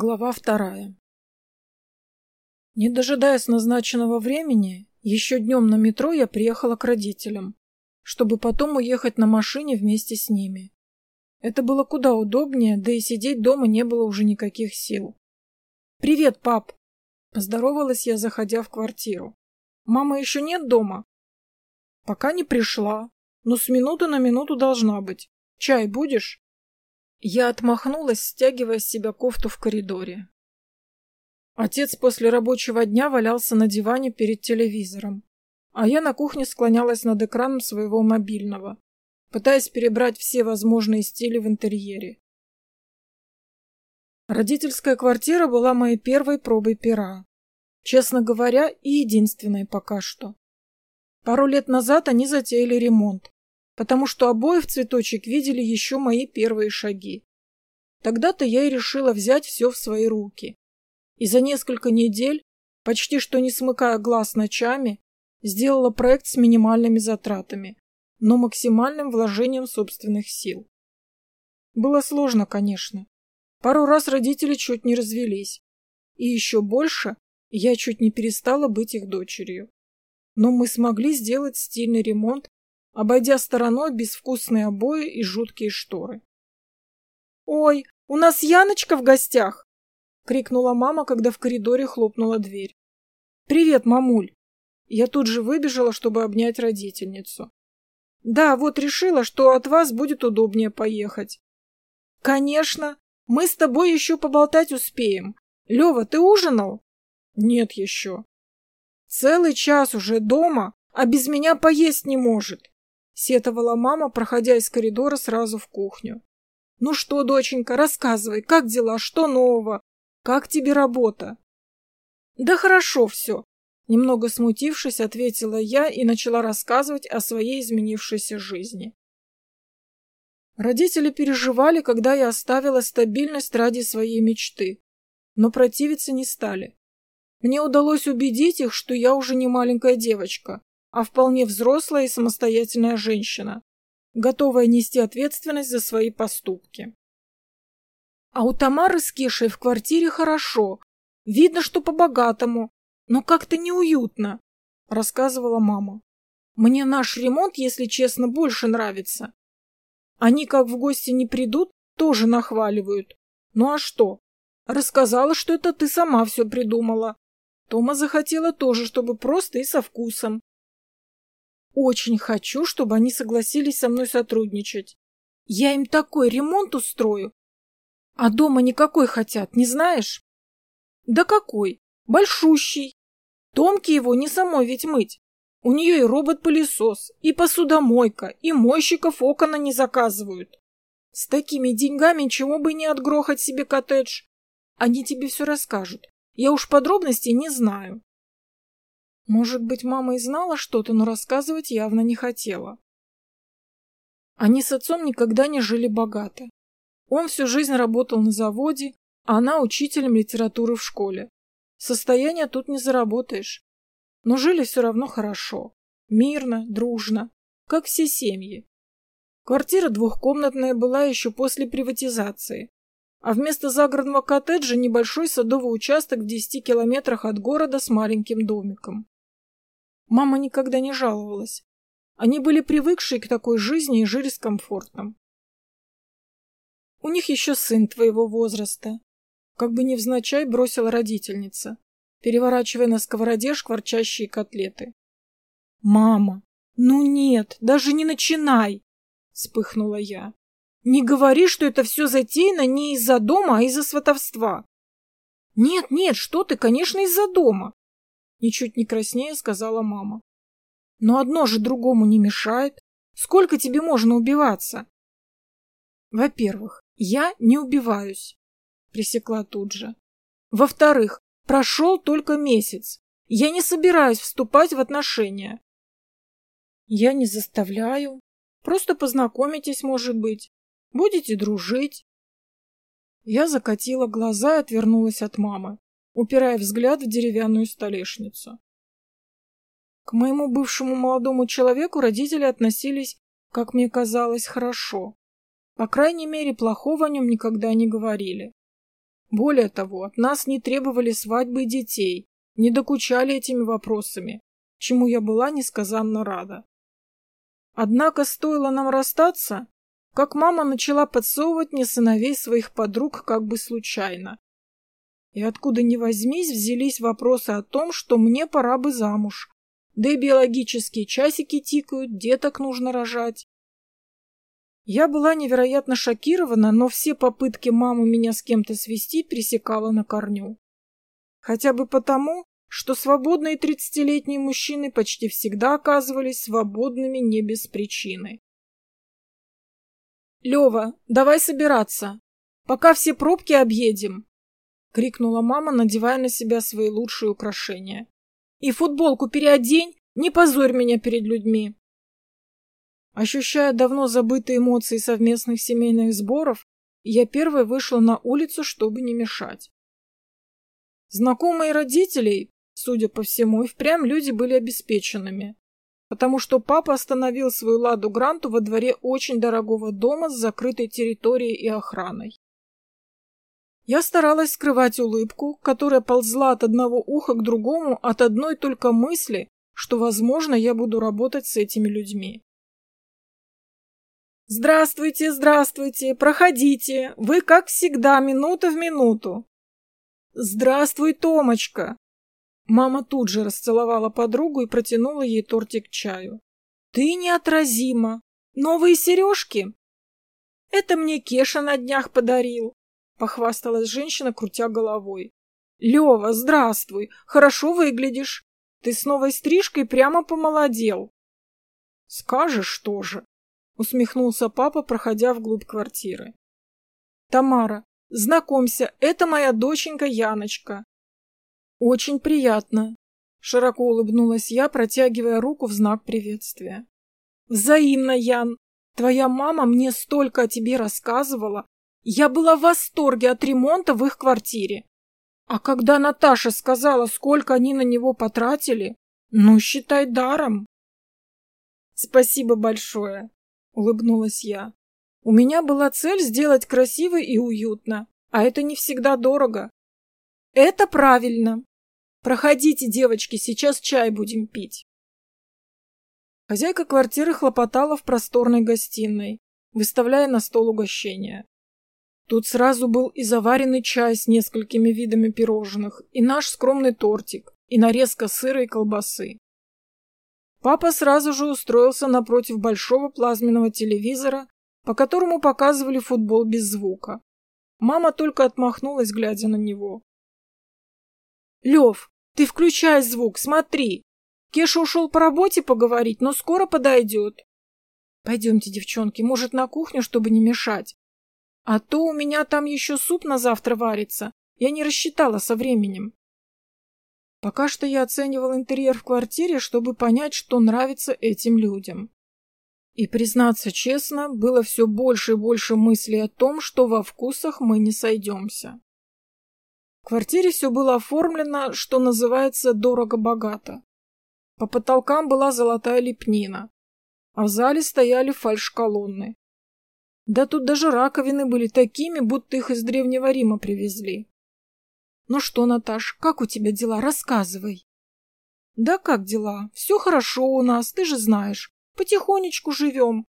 Глава вторая. Не дожидаясь назначенного времени, еще днем на метро я приехала к родителям, чтобы потом уехать на машине вместе с ними. Это было куда удобнее, да и сидеть дома не было уже никаких сил. «Привет, пап!» – поздоровалась я, заходя в квартиру. «Мама еще нет дома?» «Пока не пришла, но с минуты на минуту должна быть. Чай будешь?» Я отмахнулась, стягивая с себя кофту в коридоре. Отец после рабочего дня валялся на диване перед телевизором, а я на кухне склонялась над экраном своего мобильного, пытаясь перебрать все возможные стили в интерьере. Родительская квартира была моей первой пробой пера. Честно говоря, и единственной пока что. Пару лет назад они затеяли ремонт, потому что обои в цветочек видели еще мои первые шаги. Тогда-то я и решила взять все в свои руки. И за несколько недель, почти что не смыкая глаз ночами, сделала проект с минимальными затратами, но максимальным вложением собственных сил. Было сложно, конечно. Пару раз родители чуть не развелись. И еще больше я чуть не перестала быть их дочерью. Но мы смогли сделать стильный ремонт обойдя стороной безвкусные обои и жуткие шторы. «Ой, у нас Яночка в гостях!» — крикнула мама, когда в коридоре хлопнула дверь. «Привет, мамуль!» Я тут же выбежала, чтобы обнять родительницу. «Да, вот решила, что от вас будет удобнее поехать». «Конечно! Мы с тобой еще поболтать успеем. Лева, ты ужинал?» «Нет еще». «Целый час уже дома, а без меня поесть не может сетовала мама, проходя из коридора сразу в кухню. «Ну что, доченька, рассказывай, как дела, что нового? Как тебе работа?» «Да хорошо все», — немного смутившись, ответила я и начала рассказывать о своей изменившейся жизни. Родители переживали, когда я оставила стабильность ради своей мечты, но противиться не стали. Мне удалось убедить их, что я уже не маленькая девочка, а вполне взрослая и самостоятельная женщина, готовая нести ответственность за свои поступки. А у Тамары с Кешей в квартире хорошо. Видно, что по-богатому, но как-то неуютно, рассказывала мама. Мне наш ремонт, если честно, больше нравится. Они, как в гости не придут, тоже нахваливают. Ну а что? Рассказала, что это ты сама все придумала. Тома захотела тоже, чтобы просто и со вкусом. Очень хочу, чтобы они согласились со мной сотрудничать. Я им такой ремонт устрою. А дома никакой хотят, не знаешь? Да какой? Большущий. Томке его не самой ведь мыть. У нее и робот-пылесос, и посудомойка, и мойщиков окона не заказывают. С такими деньгами чего бы не отгрохать себе коттедж. Они тебе все расскажут. Я уж подробностей не знаю. Может быть, мама и знала что-то, но рассказывать явно не хотела. Они с отцом никогда не жили богато. Он всю жизнь работал на заводе, а она учителем литературы в школе. Состояние тут не заработаешь. Но жили все равно хорошо. Мирно, дружно, как все семьи. Квартира двухкомнатная была еще после приватизации. А вместо загородного коттеджа небольшой садовый участок в 10 километрах от города с маленьким домиком. Мама никогда не жаловалась. Они были привыкшие к такой жизни и жили с комфортом. У них еще сын твоего возраста. Как бы невзначай бросила родительница, переворачивая на сковороде шкварчащие котлеты. «Мама, ну нет, даже не начинай!» — вспыхнула я. «Не говори, что это все затеяно не из-за дома, а из-за сватовства!» «Нет, нет, что ты, конечно, из-за дома!» Ничуть не краснее сказала мама. Но одно же другому не мешает. Сколько тебе можно убиваться? Во-первых, я не убиваюсь, пресекла тут же. Во-вторых, прошел только месяц. Я не собираюсь вступать в отношения. Я не заставляю. Просто познакомитесь, может быть. Будете дружить. Я закатила глаза и отвернулась от мамы упирая взгляд в деревянную столешницу. К моему бывшему молодому человеку родители относились, как мне казалось, хорошо. По крайней мере, плохого о нем никогда не говорили. Более того, от нас не требовали свадьбы детей, не докучали этими вопросами, чему я была несказанно рада. Однако стоило нам расстаться, как мама начала подсовывать мне сыновей своих подруг как бы случайно. И откуда ни возьмись взялись вопросы о том, что мне пора бы замуж, да и биологические часики тикают, деток нужно рожать. Я была невероятно шокирована, но все попытки мамы меня с кем-то свести пересекала на корню. Хотя бы потому, что свободные тридцатилетние мужчины почти всегда оказывались свободными не без причины. «Лева, давай собираться, пока все пробки объедем!» — крикнула мама, надевая на себя свои лучшие украшения. «И футболку переодень, не позорь меня перед людьми!» Ощущая давно забытые эмоции совместных семейных сборов, я первой вышла на улицу, чтобы не мешать. Знакомые родителей, судя по всему, и впрямь люди были обеспеченными, потому что папа остановил свою «Ладу Гранту» во дворе очень дорогого дома с закрытой территорией и охраной. Я старалась скрывать улыбку, которая ползла от одного уха к другому от одной только мысли, что, возможно, я буду работать с этими людьми. «Здравствуйте, здравствуйте, проходите. Вы, как всегда, минута в минуту». «Здравствуй, Томочка!» Мама тут же расцеловала подругу и протянула ей тортик к чаю. «Ты неотразима! Новые сережки?» «Это мне Кеша на днях подарил», — похвасталась женщина, крутя головой. «Лева, здравствуй! Хорошо выглядишь. Ты с новой стрижкой прямо помолодел». «Скажешь тоже», усмехнулся папа, проходя вглубь квартиры. Тамара, знакомься, это моя доченька Яночка. Очень приятно. Широко улыбнулась я, протягивая руку в знак приветствия. Взаимно, Ян. Твоя мама мне столько о тебе рассказывала. Я была в восторге от ремонта в их квартире. А когда Наташа сказала, сколько они на него потратили, ну, считай даром. Спасибо большое улыбнулась я. У меня была цель сделать красиво и уютно, а это не всегда дорого. Это правильно. Проходите, девочки, сейчас чай будем пить. Хозяйка квартиры хлопотала в просторной гостиной, выставляя на стол угощения. Тут сразу был и заваренный чай с несколькими видами пирожных, и наш скромный тортик, и нарезка сыра и колбасы. Папа сразу же устроился напротив большого плазменного телевизора, по которому показывали футбол без звука. Мама только отмахнулась, глядя на него. «Лев, ты включай звук, смотри. Кеша ушел по работе поговорить, но скоро подойдет. Пойдемте, девчонки, может, на кухню, чтобы не мешать. А то у меня там еще суп на завтра варится. Я не рассчитала со временем. Пока что я оценивал интерьер в квартире, чтобы понять, что нравится этим людям. И, признаться честно, было все больше и больше мыслей о том, что во вкусах мы не сойдемся. В квартире все было оформлено, что называется, дорого-богато. По потолкам была золотая лепнина, а в зале стояли фальш-колонны. Да тут даже раковины были такими, будто их из Древнего Рима привезли. «Ну что, Наташ, как у тебя дела? Рассказывай». «Да как дела? Все хорошо у нас, ты же знаешь. Потихонечку живем».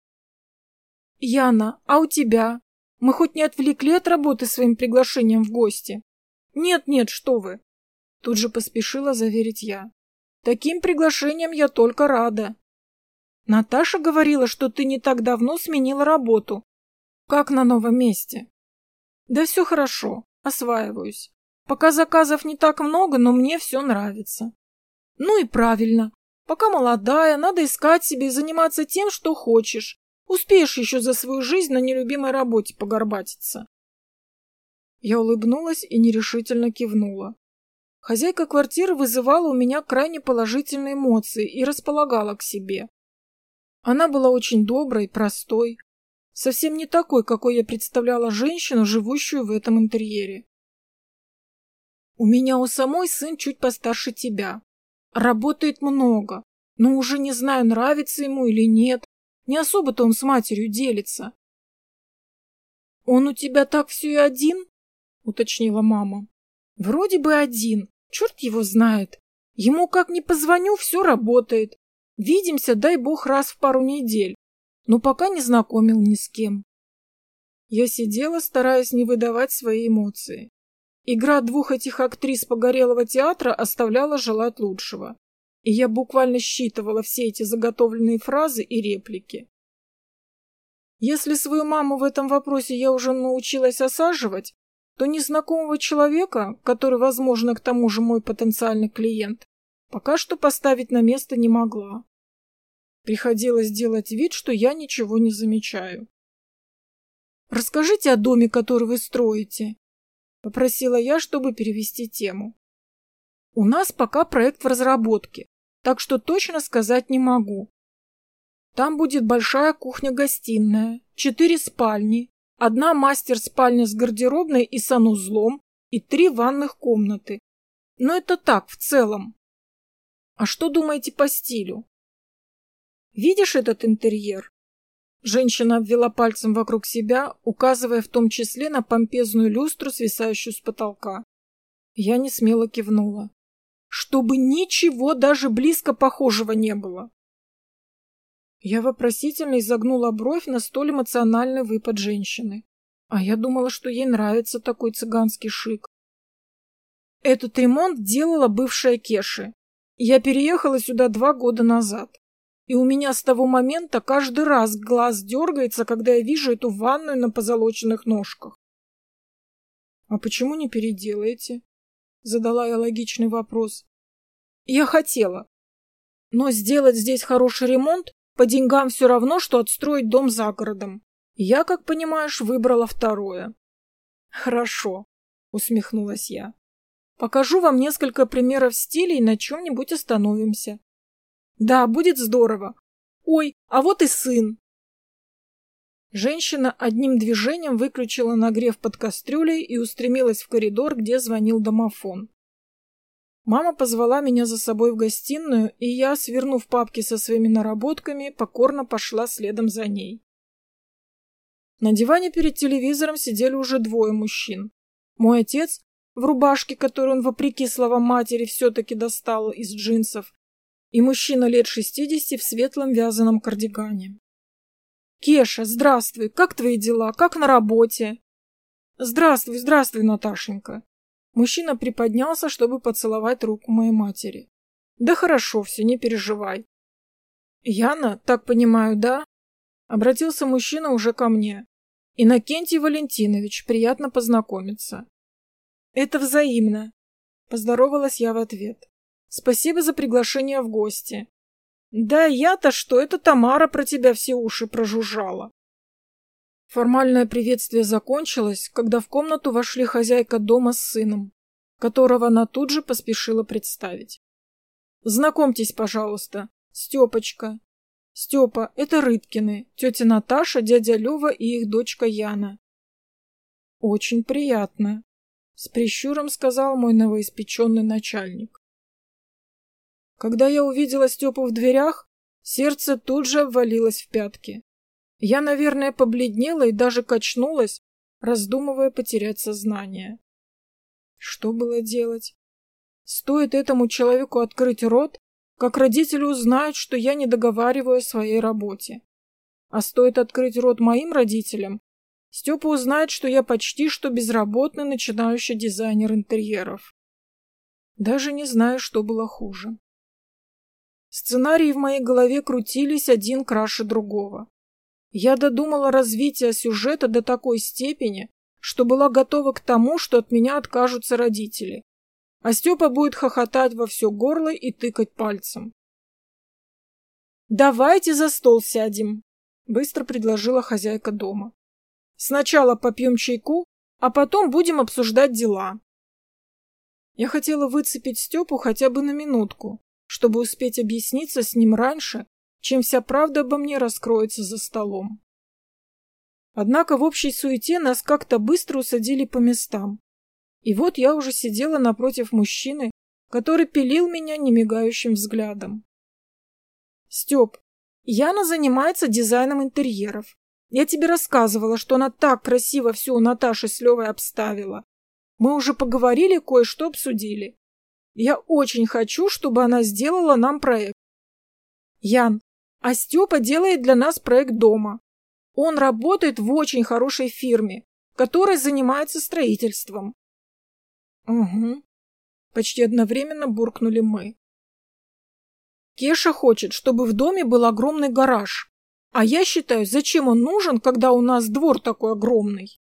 «Яна, а у тебя? Мы хоть не отвлекли от работы своим приглашением в гости?» «Нет-нет, что вы!» Тут же поспешила заверить я. «Таким приглашением я только рада». «Наташа говорила, что ты не так давно сменила работу. Как на новом месте?» «Да все хорошо, осваиваюсь. Пока заказов не так много, но мне все нравится. Ну и правильно. Пока молодая, надо искать себе и заниматься тем, что хочешь. Успеешь еще за свою жизнь на нелюбимой работе погорбатиться. Я улыбнулась и нерешительно кивнула. Хозяйка квартиры вызывала у меня крайне положительные эмоции и располагала к себе. Она была очень доброй, простой, совсем не такой, какой я представляла женщину, живущую в этом интерьере. У меня у самой сын чуть постарше тебя. Работает много, но уже не знаю, нравится ему или нет. Не особо-то он с матерью делится. Он у тебя так все и один? уточнила мама. Вроде бы один, черт его знает. Ему как ни позвоню, все работает. Видимся, дай бог, раз в пару недель. Но пока не знакомил ни с кем. Я сидела, стараясь не выдавать свои эмоции. Игра двух этих актрис погорелого театра оставляла желать лучшего. И я буквально считывала все эти заготовленные фразы и реплики. Если свою маму в этом вопросе я уже научилась осаживать, то незнакомого человека, который, возможно, к тому же мой потенциальный клиент, пока что поставить на место не могла. Приходилось делать вид, что я ничего не замечаю. «Расскажите о доме, который вы строите», — попросила я, чтобы перевести тему. «У нас пока проект в разработке, так что точно сказать не могу. Там будет большая кухня-гостиная, четыре спальни, одна мастер-спальня с гардеробной и санузлом и три ванных комнаты. Но это так, в целом. А что думаете по стилю? Видишь этот интерьер? Женщина обвела пальцем вокруг себя, указывая в том числе на помпезную люстру, свисающую с потолка. Я не смело кивнула. Чтобы ничего даже близко похожего не было. Я вопросительно изогнула бровь на столь эмоциональный выпад женщины. А я думала, что ей нравится такой цыганский шик. Этот ремонт делала бывшая Кеши. Я переехала сюда два года назад. И у меня с того момента каждый раз глаз дергается, когда я вижу эту ванную на позолоченных ножках. — А почему не переделаете? — задала я логичный вопрос. — Я хотела. Но сделать здесь хороший ремонт по деньгам все равно, что отстроить дом за городом. Я, как понимаешь, выбрала второе. — Хорошо, — усмехнулась я. — Покажу вам несколько примеров стилей и на чем-нибудь остановимся. Да, будет здорово. Ой, а вот и сын. Женщина одним движением выключила нагрев под кастрюлей и устремилась в коридор, где звонил домофон. Мама позвала меня за собой в гостиную, и я, свернув папки со своими наработками, покорно пошла следом за ней. На диване перед телевизором сидели уже двое мужчин. Мой отец, в рубашке, которую он, вопреки словам матери, все-таки достал из джинсов, и мужчина лет шестидесяти в светлом вязаном кардигане. «Кеша, здравствуй! Как твои дела? Как на работе?» «Здравствуй, здравствуй, Наташенька!» Мужчина приподнялся, чтобы поцеловать руку моей матери. «Да хорошо все, не переживай». «Яна, так понимаю, да?» Обратился мужчина уже ко мне. «Иннокентий Валентинович, приятно познакомиться». «Это взаимно», — поздоровалась я в ответ. Спасибо за приглашение в гости. Да я-то что, это Тамара про тебя все уши прожужжала. Формальное приветствие закончилось, когда в комнату вошли хозяйка дома с сыном, которого она тут же поспешила представить. Знакомьтесь, пожалуйста, Степочка. Степа, это Рыбкины, тетя Наташа, дядя Лева и их дочка Яна. Очень приятно, с прищуром сказал мой новоиспеченный начальник. Когда я увидела Степу в дверях, сердце тут же обвалилось в пятки. Я, наверное, побледнела и даже качнулась, раздумывая потерять сознание. Что было делать? Стоит этому человеку открыть рот, как родители узнают, что я не договариваю о своей работе. А стоит открыть рот моим родителям, Степа узнает, что я почти что безработный начинающий дизайнер интерьеров. Даже не знаю, что было хуже. Сценарии в моей голове крутились один краше другого. Я додумала развитие сюжета до такой степени, что была готова к тому, что от меня откажутся родители. А Степа будет хохотать во все горло и тыкать пальцем. «Давайте за стол сядем», — быстро предложила хозяйка дома. «Сначала попьем чайку, а потом будем обсуждать дела». Я хотела выцепить Степу хотя бы на минутку, чтобы успеть объясниться с ним раньше, чем вся правда обо мне раскроется за столом. Однако в общей суете нас как-то быстро усадили по местам. И вот я уже сидела напротив мужчины, который пилил меня немигающим взглядом. Степ, Яна занимается дизайном интерьеров. Я тебе рассказывала, что она так красиво все у Наташи с Левой обставила. Мы уже поговорили, кое-что обсудили. Я очень хочу, чтобы она сделала нам проект. Ян, а Степа делает для нас проект дома. Он работает в очень хорошей фирме, которая занимается строительством. Угу. Почти одновременно буркнули мы. Кеша хочет, чтобы в доме был огромный гараж. А я считаю, зачем он нужен, когда у нас двор такой огромный?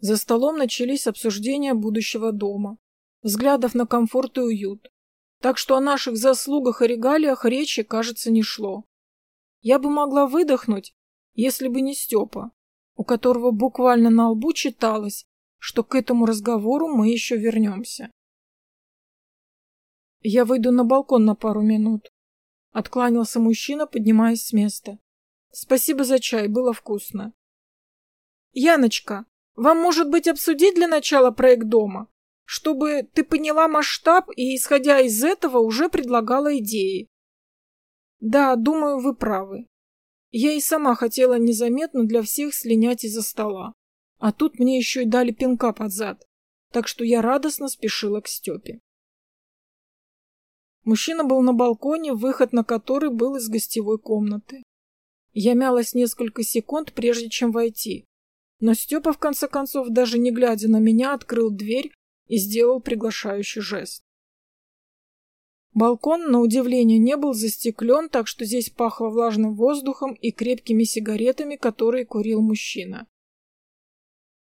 За столом начались обсуждения будущего дома, взглядов на комфорт и уют. Так что о наших заслугах и регалиях речи, кажется, не шло. Я бы могла выдохнуть, если бы не Степа, у которого буквально на лбу читалось, что к этому разговору мы еще вернемся. Я выйду на балкон на пару минут. Откланялся мужчина, поднимаясь с места. Спасибо за чай, было вкусно. Яночка, вам, может быть, обсудить для начала проект дома? Чтобы ты поняла масштаб и, исходя из этого, уже предлагала идеи. Да, думаю, вы правы. Я и сама хотела незаметно для всех слинять из-за стола. А тут мне еще и дали пинка под зад, так что я радостно спешила к Степе. Мужчина был на балконе, выход на который был из гостевой комнаты. Я мялась несколько секунд, прежде чем войти. Но Степа, в конце концов, даже не глядя на меня, открыл дверь и сделал приглашающий жест. Балкон, на удивление, не был застеклен, так что здесь пахло влажным воздухом и крепкими сигаретами, которые курил мужчина.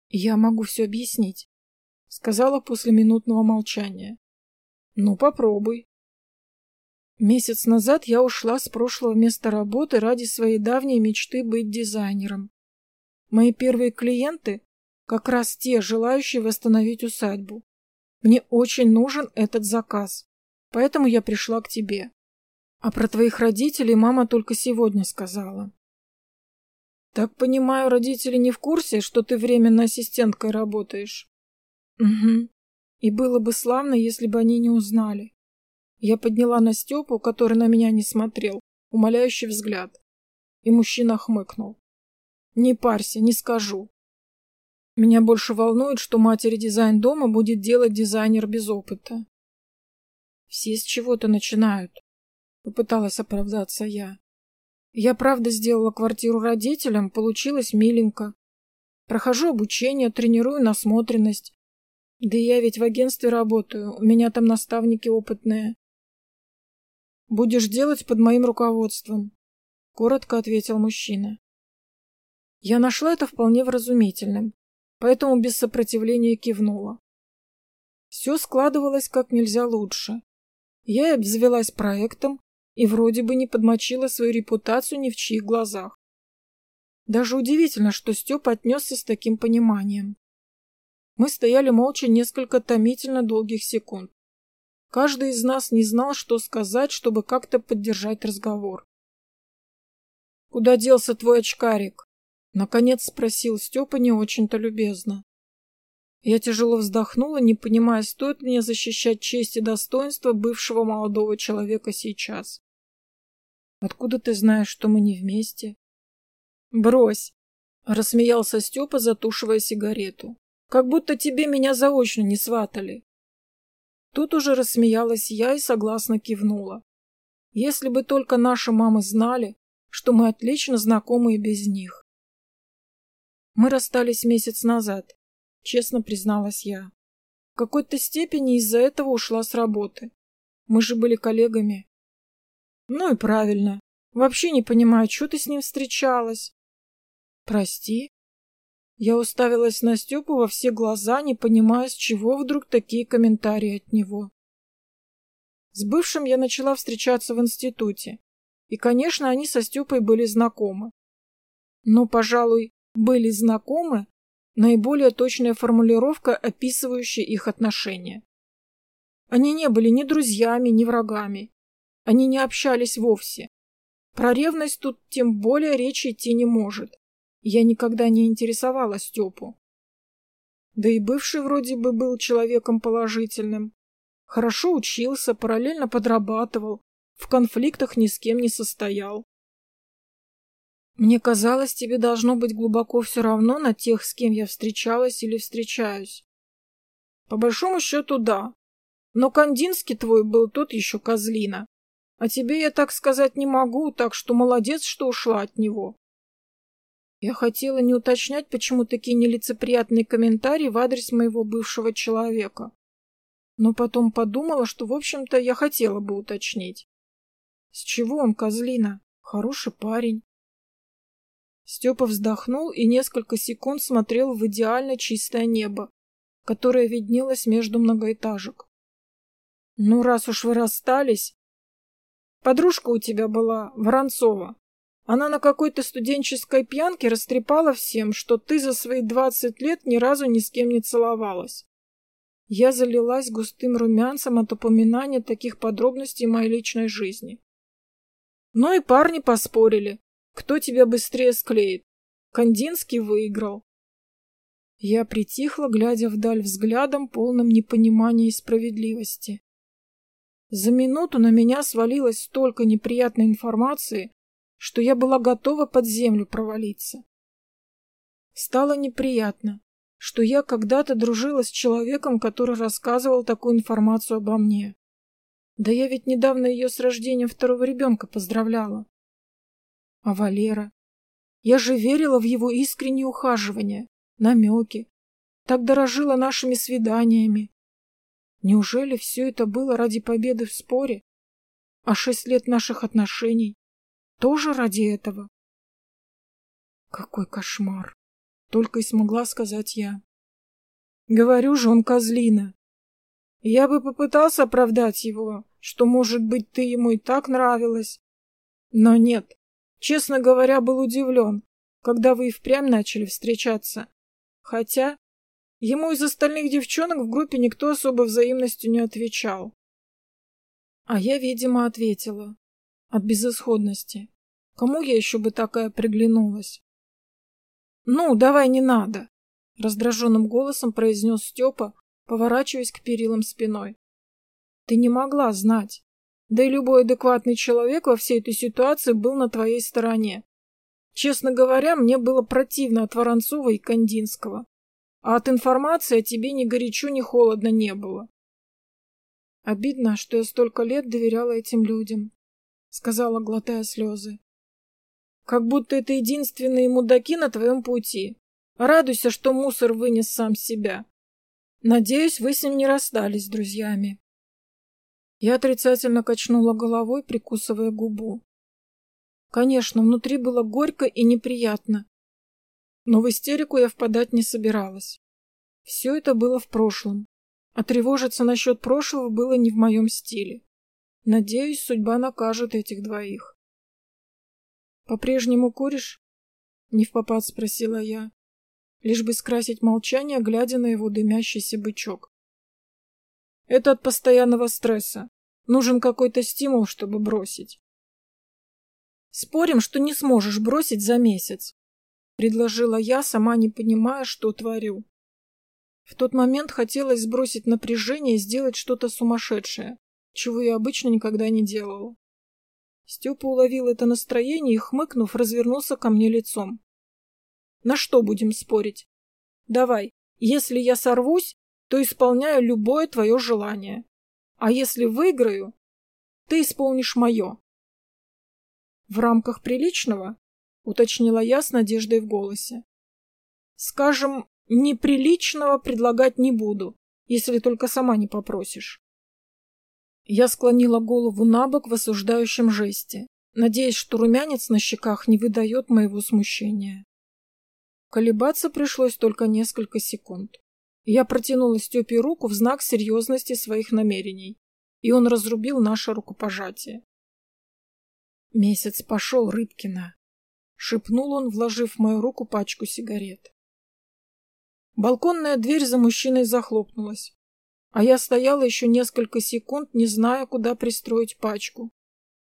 «Я могу все объяснить», — сказала после минутного молчания. «Ну, попробуй». Месяц назад я ушла с прошлого места работы ради своей давней мечты быть дизайнером. Мои первые клиенты — как раз те, желающие восстановить усадьбу. Мне очень нужен этот заказ, поэтому я пришла к тебе. А про твоих родителей мама только сегодня сказала. Так понимаю, родители не в курсе, что ты временно ассистенткой работаешь? Угу. И было бы славно, если бы они не узнали. Я подняла на Степу, который на меня не смотрел, умоляющий взгляд. И мужчина хмыкнул. Не парься, не скажу. Меня больше волнует, что матери дизайн дома будет делать дизайнер без опыта. Все с чего-то начинают. Попыталась оправдаться я. Я правда сделала квартиру родителям, получилось миленько. Прохожу обучение, тренирую насмотренность. Да я ведь в агентстве работаю, у меня там наставники опытные. Будешь делать под моим руководством, коротко ответил мужчина. Я нашла это вполне вразумительным, поэтому без сопротивления кивнула. Все складывалось как нельзя лучше. Я и обзавелась проектом, и вроде бы не подмочила свою репутацию ни в чьих глазах. Даже удивительно, что Степ отнесся с таким пониманием. Мы стояли молча несколько томительно долгих секунд. Каждый из нас не знал, что сказать, чтобы как-то поддержать разговор. «Куда делся твой очкарик?» Наконец спросил Степа не очень-то любезно. Я тяжело вздохнула, не понимая, стоит мне защищать честь и достоинство бывшего молодого человека сейчас. Откуда ты знаешь, что мы не вместе? Брось, рассмеялся Степа, затушивая сигарету. Как будто тебе меня заочно не сватали. Тут уже рассмеялась я и согласно кивнула. Если бы только наши мамы знали, что мы отлично знакомы и без них. Мы расстались месяц назад, честно призналась я. В какой-то степени из-за этого ушла с работы. Мы же были коллегами. Ну и правильно. Вообще не понимаю, что ты с ним встречалась. Прости. Я уставилась на Степу во все глаза, не понимая, с чего вдруг такие комментарии от него. С бывшим я начала встречаться в институте. И, конечно, они со Степой были знакомы. Но, пожалуй, были знакомы наиболее точная формулировка, описывающая их отношения. Они не были ни друзьями, ни врагами. Они не общались вовсе. Про ревность тут тем более речи идти не может. Я никогда не интересовалась Степу. Да и бывший вроде бы был человеком положительным. Хорошо учился, параллельно подрабатывал, в конфликтах ни с кем не состоял. Мне казалось, тебе должно быть глубоко все равно на тех, с кем я встречалась или встречаюсь. По большому счету, да. Но Кандинский твой был тот еще козлина. А тебе я так сказать не могу, так что молодец, что ушла от него. Я хотела не уточнять, почему такие нелицеприятные комментарии в адрес моего бывшего человека. Но потом подумала, что, в общем-то, я хотела бы уточнить. С чего он, козлина? Хороший парень. Степа вздохнул и несколько секунд смотрел в идеально чистое небо, которое виднелось между многоэтажек. Ну, раз уж вы расстались... Подружка у тебя была, Воронцова. Она на какой-то студенческой пьянке растрепала всем, что ты за свои двадцать лет ни разу ни с кем не целовалась. Я залилась густым румянцем от упоминания таких подробностей моей личной жизни. Ну и парни поспорили, кто тебя быстрее склеит. Кандинский выиграл. Я притихла, глядя вдаль взглядом, полным непонимания и справедливости. За минуту на меня свалилось столько неприятной информации, что я была готова под землю провалиться. Стало неприятно, что я когда-то дружила с человеком, который рассказывал такую информацию обо мне. Да я ведь недавно ее с рождением второго ребенка поздравляла. А Валера? Я же верила в его искреннее ухаживание, намеки, так дорожила нашими свиданиями. Неужели все это было ради победы в споре? А шесть лет наших отношений тоже ради этого? Какой кошмар! Только и смогла сказать я. Говорю же, он козлина. Я бы попытался оправдать его, что, может быть, ты ему и так нравилась. Но нет. Честно говоря, был удивлен, когда вы и впрямь начали встречаться. Хотя ему из остальных девчонок в группе никто особо взаимностью не отвечал. А я, видимо, ответила. От безысходности. Кому я еще бы такая приглянулась? «Ну, давай не надо!» — раздраженным голосом произнес Степа, поворачиваясь к перилам спиной. «Ты не могла знать. Да и любой адекватный человек во всей этой ситуации был на твоей стороне. Честно говоря, мне было противно от Воронцова и Кандинского. А от информации о тебе ни горячо, ни холодно не было. Обидно, что я столько лет доверяла этим людям, — сказала, глотая слезы. Как будто это единственные мудаки на твоем пути. Радуйся, что мусор вынес сам себя. Надеюсь, вы с ним не расстались друзьями. Я отрицательно качнула головой, прикусывая губу. Конечно, внутри было горько и неприятно. Но в истерику я впадать не собиралась. Все это было в прошлом. А тревожиться насчет прошлого было не в моем стиле. Надеюсь, судьба накажет этих двоих. «По-прежнему куришь?» — не в попад спросила я, лишь бы скрасить молчание, глядя на его дымящийся бычок. «Это от постоянного стресса. Нужен какой-то стимул, чтобы бросить». «Спорим, что не сможешь бросить за месяц», — предложила я, сама не понимая, что творю. В тот момент хотелось сбросить напряжение и сделать что-то сумасшедшее, чего я обычно никогда не делала. Степа уловил это настроение и, хмыкнув, развернулся ко мне лицом. На что будем спорить? Давай, если я сорвусь, то исполняю любое твое желание. А если выиграю, ты исполнишь мое. В рамках приличного, уточнила я с надеждой в голосе. Скажем, неприличного предлагать не буду, если только сама не попросишь. Я склонила голову на бок в осуждающем жесте, надеясь, что румянец на щеках не выдает моего смущения. Колебаться пришлось только несколько секунд. Я протянула Степе руку в знак серьезности своих намерений, и он разрубил наше рукопожатие. «Месяц пошел, Рыбкина!» — шепнул он, вложив в мою руку пачку сигарет. Балконная дверь за мужчиной захлопнулась. А я стояла еще несколько секунд, не зная, куда пристроить пачку.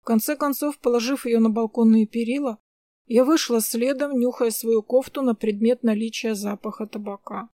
В конце концов, положив ее на балконные перила, я вышла следом, нюхая свою кофту на предмет наличия запаха табака.